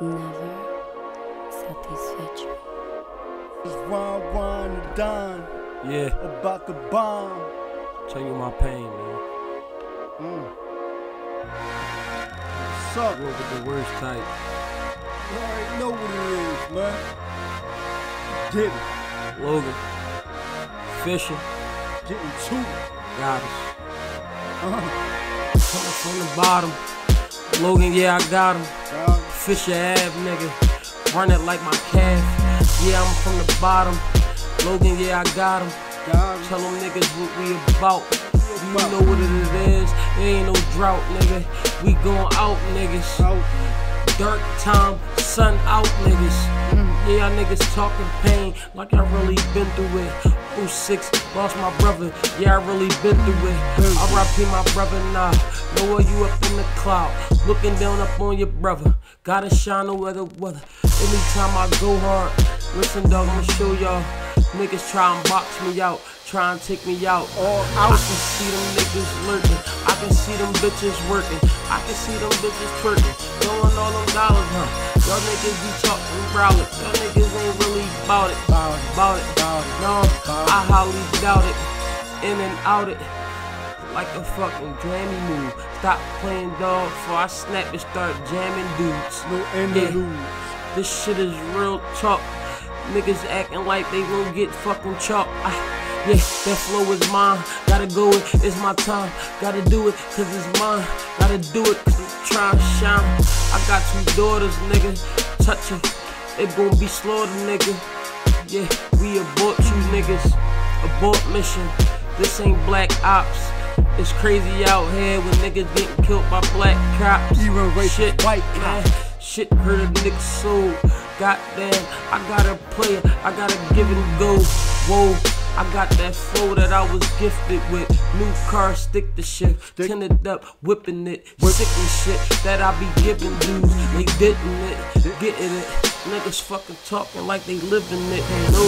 never satisfecho. It's Ron Ron and Don Yeah, about the bomb. tell you my pain, man. Mm. What's up? Go with the worst type. You already know what it is, man. Get it. Logan, Fishing. Getting to it. got us. Uh-huh. Coming from the bottom. Logan, yeah, I got him. Dog. Fisher Ave, nigga. Run it like my calf. Yeah, I'm from the bottom. Logan, yeah, I got him. Tell them niggas what we about. You know what it is. It ain't no drought, nigga. We going out, niggas. Dark time, sun out, niggas. Mm. Yeah, y'all niggas talking pain like I really been through it. 06, lost my brother. Yeah, I really been through it. Mm. RIP my brother now. Know where you up in the cloud. Looking down up on your brother. Gotta shine no weather, weather. Anytime I go hard, listen, dog, I'ma show y'all. Niggas try and box me out, try and take me out. All I out. can see them niggas lurking. I can see them bitches working. I can see them bitches twerking. All them dollars, huh? Y'all niggas be talking browling. Y'all niggas ain't really about it. Bout it. About it. Bout it. No, I highly doubt it. In and out it. Like a fucking Grammy move. Stop playing dog before I snap and start jamming dudes. No end Yeah. This shit is real talk. Niggas acting like they gon' get fucking chalk. I, yeah, that flow is mine. Gotta go it, it's my time. Gotta do it, cause it's mine. Gotta do it, cause I'm trying to shine. I got two daughters, nigga. Touch it, it gon' be slaughtered, nigga. Yeah, we abort you niggas. Abort mission. This ain't black ops. It's crazy out here when niggas getting killed by black cops. Even racist Shit, white cops. Shit hurt a nigga's soul. Goddamn, I gotta play it. I gotta give it a go. Whoa. I got that flow that I was gifted with. New car, stick to shift. Tinted up, whipping it. Sick and shit that I be giving dudes. They didn't it, getting it. Niggas fucking talking like they living it. No,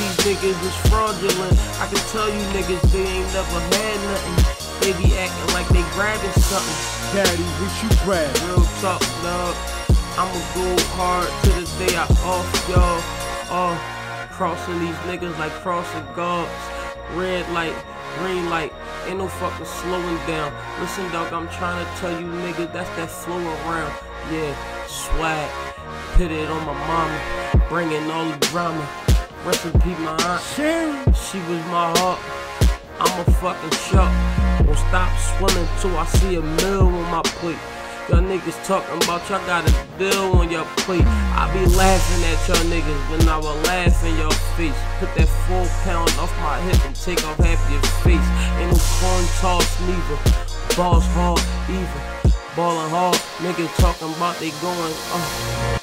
these niggas is fraudulent. I can tell you niggas they ain't never had nothing. They be acting like they grabbing something. Daddy, what you grab? Real talk, dog. I'ma go hard to the day I off, y'all. Oh, crossing these niggas like crossing guards. Red light, green light, ain't no fucking slowing down. Listen, dog, I'm trying to tell you, nigga, that's that flow around. Yeah, swag, put it on my mama, bringing all the drama. Rest in peace, my aunt. She was my heart. I'm a fucking shark. Won't stop swimming till I see a meal on my plate. Y'all niggas talking about y'all got a bill on your plate. I be laughing at y'all niggas when I will laugh in your face. Put that four pound off my hip and take off half your face. Ain't no corn toss neither. Balls hard either. Ballin' hard, niggas talking about they going. Uh.